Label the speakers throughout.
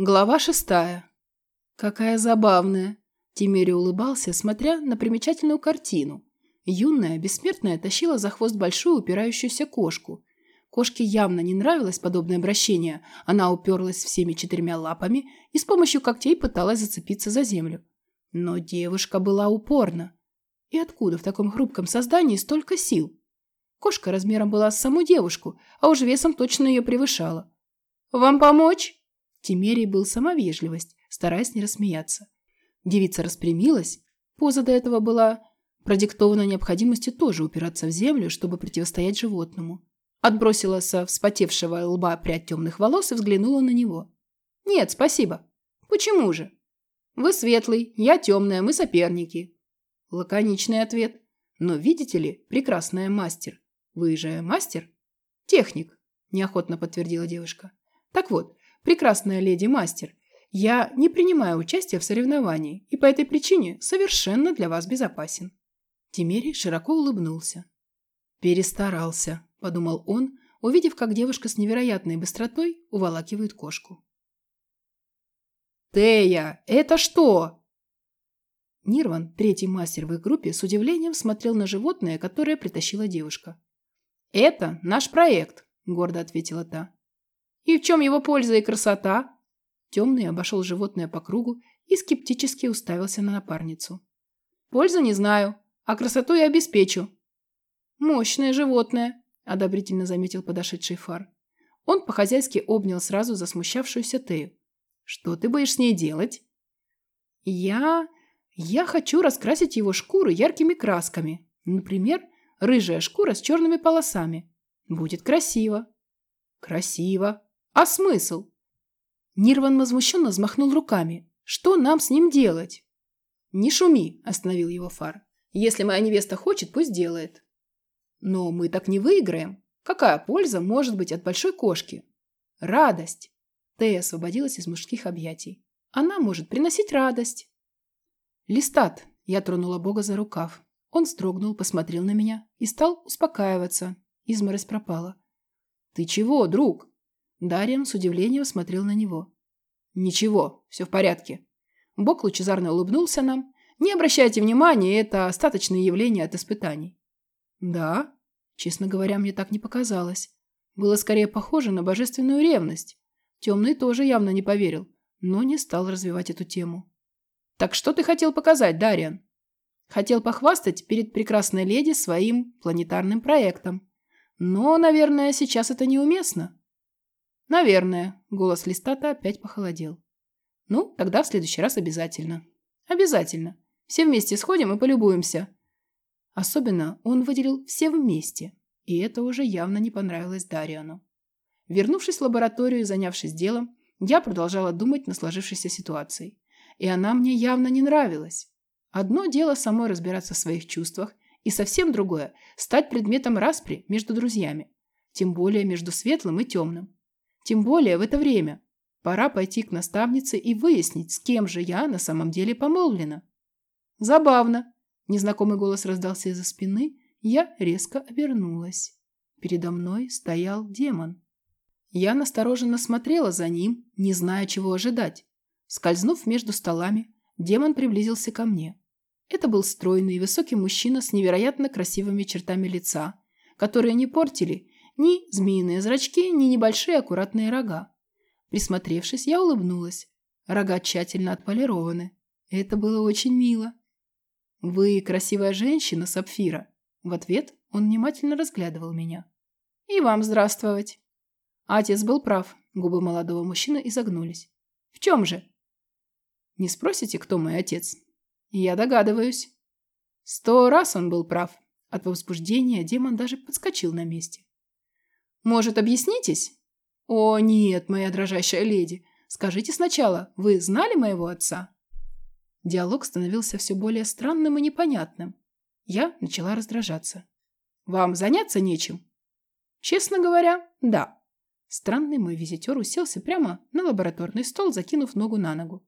Speaker 1: Глава шестая. Какая забавная. Тимери улыбался, смотря на примечательную картину. Юная, бессмертная, тащила за хвост большую упирающуюся кошку. Кошке явно не нравилось подобное обращение. Она уперлась всеми четырьмя лапами и с помощью когтей пыталась зацепиться за землю. Но девушка была упорна. И откуда в таком хрупком создании столько сил? Кошка размером была с саму девушку, а уж весом точно ее превышала. «Вам помочь?» Тимерий был сама вежливость, стараясь не рассмеяться. Девица распрямилась. Поза до этого была продиктована необходимостью тоже упираться в землю, чтобы противостоять животному. Отбросила со вспотевшего лба прядь темных волос и взглянула на него. «Нет, спасибо. Почему же?» «Вы светлый, я темная, мы соперники». Лаконичный ответ. «Но видите ли, прекрасная мастер. Вы же мастер?» «Техник», – неохотно подтвердила девушка. «Так вот, прекрасная леди-мастер, я не принимаю участия в соревновании и по этой причине совершенно для вас безопасен». Тимерий широко улыбнулся. «Перестарался», – подумал он, увидев, как девушка с невероятной быстротой уволакивает кошку. «Тея, это что?» Нирван, третий мастер в их группе, с удивлением смотрел на животное, которое притащила девушка. «Это наш проект», – гордо ответила та. И в чем его польза и красота? Темный обошел животное по кругу и скептически уставился на напарницу. Пользу не знаю, а красоту я обеспечу. Мощное животное, одобрительно заметил подошедший фар. Он по-хозяйски обнял сразу засмущавшуюся Тею. Что ты будешь с ней делать? Я... Я хочу раскрасить его шкуру яркими красками. Например, рыжая шкура с черными полосами. Будет красиво. Красиво. А смысл? Нирван возмущенно взмахнул руками. Что нам с ним делать? Не шуми, остановил его Фар. Если моя невеста хочет, пусть делает. Но мы так не выиграем. Какая польза может быть от большой кошки? Радость. Тея освободилась из мужских объятий. Она может приносить радость. Листат. Я тронула Бога за рукав. Он строгнул, посмотрел на меня и стал успокаиваться. Изморозь пропала. «Ты чего, друг?» Дарьян с удивлением смотрел на него. «Ничего, все в порядке». Бог лучезарно улыбнулся нам. «Не обращайте внимания, это остаточное явление от испытаний». «Да?» Честно говоря, мне так не показалось. Было скорее похоже на божественную ревность. Темный тоже явно не поверил, но не стал развивать эту тему. «Так что ты хотел показать, Дарьян?» «Хотел похвастать перед прекрасной леди своим планетарным проектом. Но, наверное, сейчас это неуместно». «Наверное», — голос Листата опять похолодел. «Ну, тогда в следующий раз обязательно». «Обязательно. Все вместе сходим и полюбуемся». Особенно он выделил «все вместе», и это уже явно не понравилось Дариану. Вернувшись в лабораторию и занявшись делом, я продолжала думать на сложившейся ситуации. И она мне явно не нравилась. Одно дело самой разбираться в своих чувствах, и совсем другое – стать предметом распри между друзьями, тем более между светлым и темным. Тем более в это время. Пора пойти к наставнице и выяснить, с кем же я на самом деле помолвлена. Забавно. Незнакомый голос раздался из-за спины. Я резко обернулась. Передо мной стоял демон. Я настороженно смотрела за ним, не зная, чего ожидать. Скользнув между столами, демон приблизился ко мне. Это был стройный и высокий мужчина с невероятно красивыми чертами лица, которые не портили ни змеиные зрачки, ни небольшие аккуратные рога. Присмотревшись, я улыбнулась. Рога тщательно отполированы. Это было очень мило. «Вы красивая женщина, Сапфира?» В ответ он внимательно разглядывал меня. «И вам здравствовать!» Отец был прав. Губы молодого мужчины изогнулись. «В чем же?» «Не спросите, кто мой отец?» «Я догадываюсь». Сто раз он был прав. От возбуждения демон даже подскочил на месте. Может, объяснитесь? О, нет, моя дрожащая леди. Скажите сначала, вы знали моего отца? Диалог становился все более странным и непонятным. Я начала раздражаться. Вам заняться нечем? Честно говоря, да. Странный мой визитер уселся прямо на лабораторный стол, закинув ногу на ногу.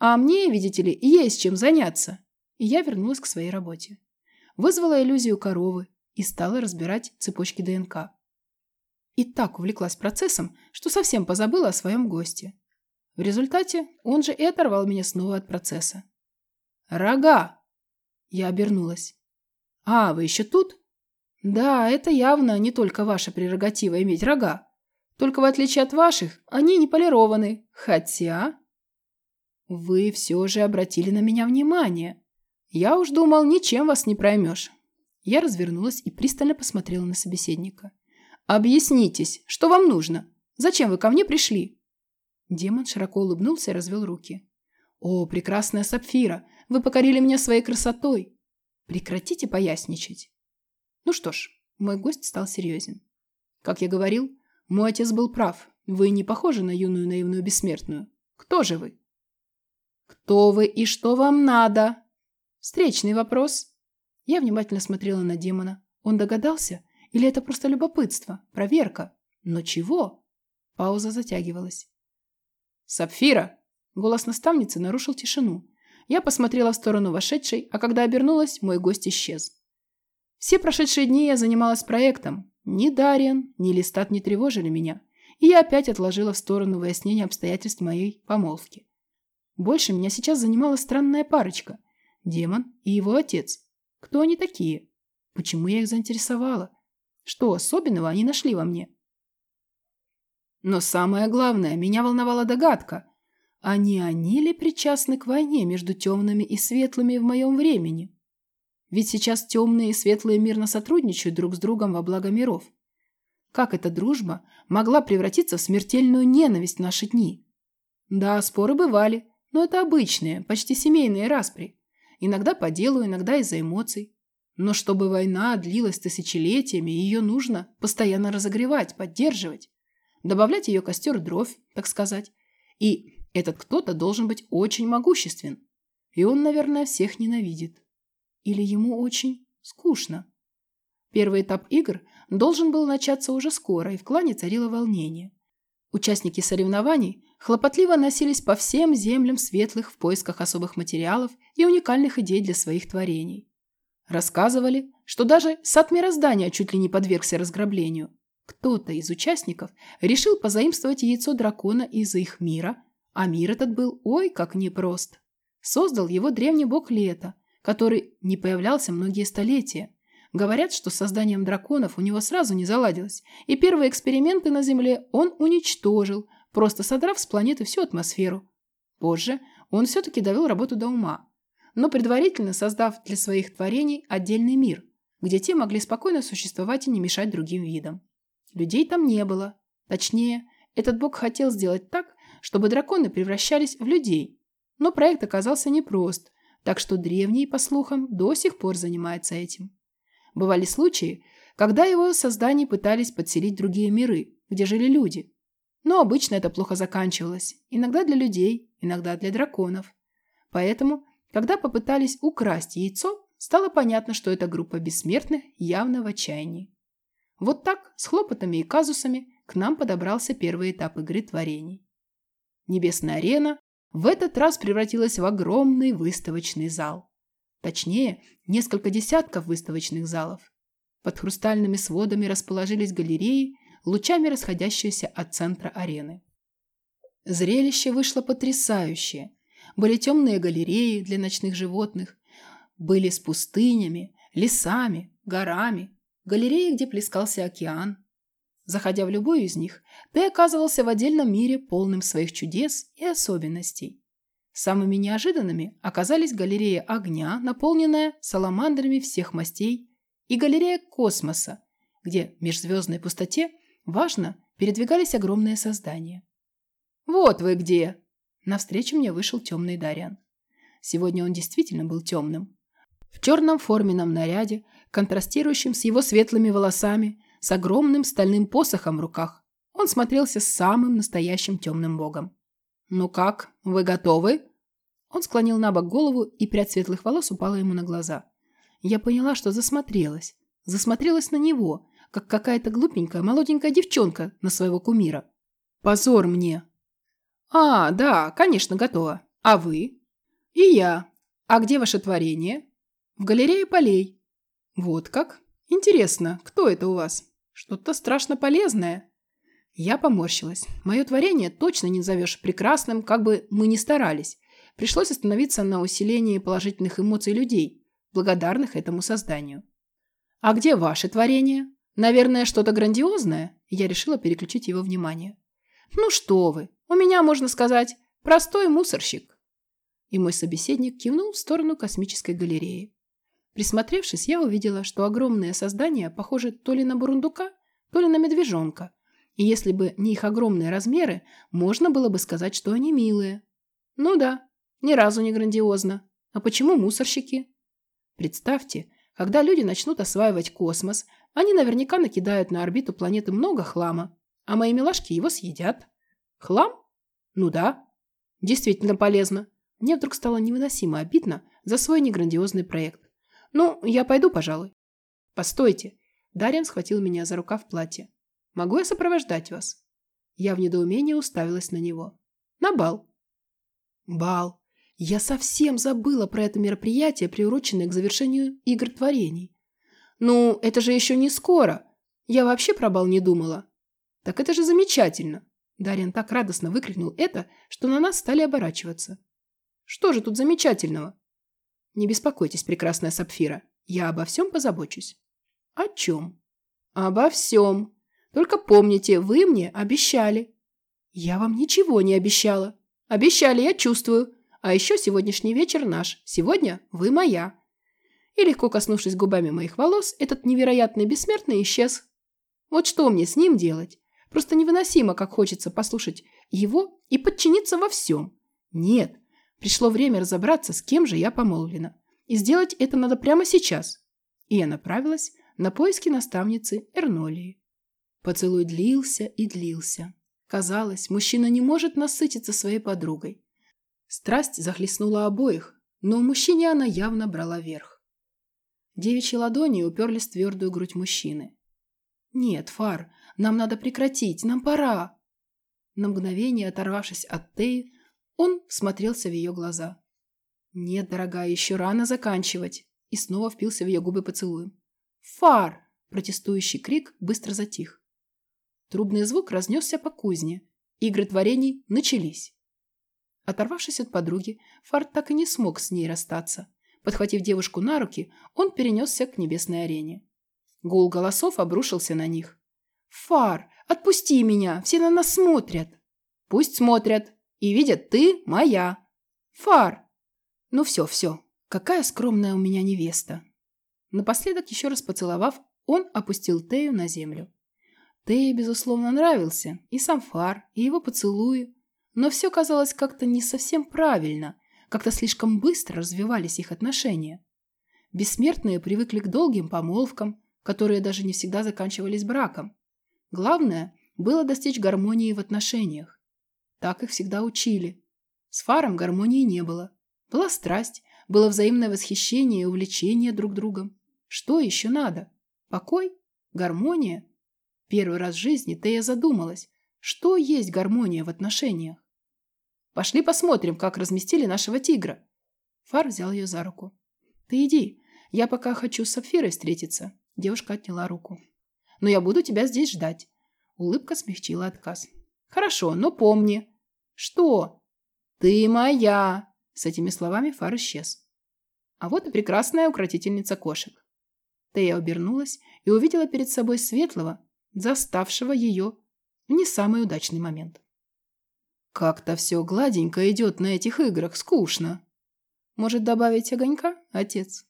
Speaker 1: А мне, видите ли, есть чем заняться. И я вернулась к своей работе. Вызвала иллюзию коровы и стала разбирать цепочки ДНК. И так увлеклась процессом, что совсем позабыла о своем госте. В результате он же и оторвал меня снова от процесса. «Рога!» Я обернулась. «А, вы еще тут?» «Да, это явно не только ваша прерогатива иметь рога. Только в отличие от ваших, они не полированы. Хотя...» «Вы все же обратили на меня внимание. Я уж думал, ничем вас не проймешь». Я развернулась и пристально посмотрела на собеседника. «Объяснитесь, что вам нужно? Зачем вы ко мне пришли?» Демон широко улыбнулся и развел руки. «О, прекрасная Сапфира, вы покорили меня своей красотой. Прекратите поясничать». Ну что ж, мой гость стал серьезен. Как я говорил, мой отец был прав. Вы не похожи на юную наивную бессмертную. Кто же вы? Кто вы и что вам надо? Встречный вопрос. Я внимательно смотрела на демона. Он догадался? Или это просто любопытство? Проверка? Но чего? Пауза затягивалась. «Сапфира!» Голос наставницы нарушил тишину. Я посмотрела в сторону вошедшей, а когда обернулась, мой гость исчез. Все прошедшие дни я занималась проектом. Ни Дариан, ни Листат не тревожили меня. И я опять отложила в сторону выяснения обстоятельств моей помолвки. Больше меня сейчас занимала странная парочка. Демон и его отец. Кто они такие? Почему я их заинтересовала? Что особенного они нашли во мне? Но самое главное, меня волновала догадка. А не они ли причастны к войне между темными и светлыми в моем времени? Ведь сейчас темные и светлые мирно сотрудничают друг с другом во благо миров. Как эта дружба могла превратиться в смертельную ненависть в наши дни? Да, споры бывали, но это обычные, почти семейные распри. Иногда по делу, иногда из-за эмоций. Но чтобы война длилась тысячелетиями, ее нужно постоянно разогревать, поддерживать. Добавлять ее костер дровь, так сказать. И этот кто-то должен быть очень могуществен. И он, наверное, всех ненавидит. Или ему очень скучно. Первый этап игр должен был начаться уже скоро, и в клане царило волнение. Участники соревнований хлопотливо носились по всем землям светлых в поисках особых материалов и уникальных идей для своих творений. Рассказывали, что даже сад мироздания чуть ли не подвергся разграблению. Кто-то из участников решил позаимствовать яйцо дракона из их мира, а мир этот был ой как непрост. Создал его древний бог лета, который не появлялся многие столетия. Говорят, что с созданием драконов у него сразу не заладилось, и первые эксперименты на Земле он уничтожил, просто содрав с планеты всю атмосферу. Позже он все-таки довел работу до ума, но предварительно создав для своих творений отдельный мир, где те могли спокойно существовать и не мешать другим видам. Людей там не было. Точнее, этот бог хотел сделать так, чтобы драконы превращались в людей. Но проект оказался непрост, так что древний, по слухам, до сих пор занимается этим. Бывали случаи, когда его создание пытались подселить другие миры, где жили люди. Но обычно это плохо заканчивалось. Иногда для людей, иногда для драконов. Поэтому, когда попытались украсть яйцо, стало понятно, что эта группа бессмертных явно в отчаянии. Вот так, с хлопотами и казусами, к нам подобрался первый этап игры творений. Небесная арена в этот раз превратилась в огромный выставочный зал. Точнее, несколько десятков выставочных залов. Под хрустальными сводами расположились галереи, лучами расходящиеся от центра арены. Зрелище вышло потрясающее. Были темные галереи для ночных животных, были с пустынями, лесами, горами, галереи, где плескался океан. Заходя в любую из них, ты оказывался в отдельном мире, полным своих чудес и особенностей. Самыми неожиданными оказались галерея огня, наполненная саламандрами всех мастей, и галерея космоса, где в межзвездной пустоте, важно, передвигались огромные создания. «Вот вы где!» Навстречу мне вышел темный Дариан. Сегодня он действительно был темным. В черном форменном наряде, контрастирующим с его светлыми волосами, с огромным стальным посохом в руках. Он смотрелся самым настоящим темным богом. «Ну как, вы готовы?» Он склонил на бок голову, и прядь светлых волос упала ему на глаза. Я поняла, что засмотрелась. Засмотрелась на него, как какая-то глупенькая молоденькая девчонка на своего кумира. Позор мне. «А, да, конечно, готова. А вы?» «И я. А где ваше творение?» «В галерее полей». «Вот как? Интересно, кто это у вас?» Что-то страшно полезное. Я поморщилась. Мое творение точно не назовешь прекрасным, как бы мы ни старались. Пришлось остановиться на усилении положительных эмоций людей, благодарных этому созданию. «А где ваше творение? Наверное, что-то грандиозное?» Я решила переключить его внимание. «Ну что вы, у меня, можно сказать, простой мусорщик». И мой собеседник кивнул в сторону космической галереи. Присмотревшись, я увидела, что огромные создания похожи то ли на бурундука, то ли на медвежонка. И если бы не их огромные размеры, можно было бы сказать, что они милые. Ну да, ни разу не грандиозно. А почему мусорщики? Представьте, когда люди начнут осваивать космос, они наверняка накидают на орбиту планеты много хлама, а мои милашки его съедят. Хлам? Ну да. Действительно полезно. Мне вдруг стало невыносимо обидно за свой неграндиозный проект. Ну, я пойду, пожалуй. Постойте. Дарьян схватил меня за рукав платья. Могу я сопровождать вас? Я в недоумении уставилась на него. На бал. Бал. Я совсем забыла про это мероприятие, приуроченное к завершению игр творений. Ну, это же еще не скоро. Я вообще про бал не думала. Так это же замечательно. Дарьян так радостно выкрикнул это, что на нас стали оборачиваться. Что же тут замечательного? Не беспокойтесь, прекрасная Сапфира. Я обо всем позабочусь. О чем? Обо всем. Только помните, вы мне обещали. Я вам ничего не обещала. Обещали, я чувствую. А еще сегодняшний вечер наш. Сегодня вы моя. И легко коснувшись губами моих волос, этот невероятный бессмертный исчез. Вот что мне с ним делать? Просто невыносимо, как хочется послушать его и подчиниться во всем. Нет, пришло время разобраться, с кем же я помолвлена. И сделать это надо прямо сейчас. И я направилась на поиски наставницы Эрнолии. Поцелуй длился и длился. Казалось, мужчина не может насытиться своей подругой. Страсть захлестнула обоих, но у мужчине она явно брала верх. Девичьи ладони уперлись в твердую грудь мужчины. «Нет, Фар, нам надо прекратить, нам пора!» На мгновение, оторвавшись от Теи, он смотрелся в ее глаза. «Нет, дорогая, еще рано заканчивать!» И снова впился в ее губы поцелуем. «Фар!» Протестующий крик быстро затих. Трубный звук разнесся по кузне. Игры творений начались. Оторвавшись от подруги, Фарт так и не смог с ней расстаться. Подхватив девушку на руки, он перенесся к небесной арене. Гул голосов обрушился на них. «Фар, отпусти меня! Все на нас смотрят!» «Пусть смотрят! И видят, ты моя!» «Фар!» «Ну все, все! Какая скромная у меня невеста!» Напоследок, еще раз поцеловав, он опустил Тею на землю. Тея, безусловно, нравился, и сам Фар, и его поцелуи, но все казалось как-то не совсем правильно, как-то слишком быстро развивались их отношения. Бессмертные привыкли к долгим помолвкам, которые даже не всегда заканчивались браком. Главное было достичь гармонии в отношениях. Так их всегда учили. С Фаром гармонии не было. Была страсть, было взаимное восхищение и увлечение друг другом. Что еще надо? Покой? Гармония? Первый раз в жизни Тея задумалась, что есть гармония в отношениях. Пошли посмотрим, как разместили нашего тигра. Фар взял ее за руку. Ты иди. Я пока хочу с Сапфирой встретиться. Девушка отняла руку. Но я буду тебя здесь ждать. Улыбка смягчила отказ. Хорошо, но помни. Что? Ты моя. С этими словами Фар исчез. А вот и прекрасная укротительница кошек. Тея обернулась и увидела перед собой светлого, заставшего ее в не самый удачный момент. Как-то все гладенько идет на этих играх, скучно. Может, добавить огонька, отец?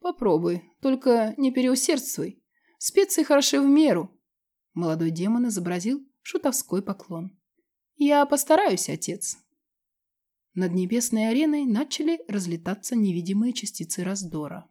Speaker 1: Попробуй, только не переусердствуй. Специи хороши в меру. Молодой демон изобразил шутовской поклон. Я постараюсь, отец. Над небесной ареной начали разлетаться невидимые частицы раздора.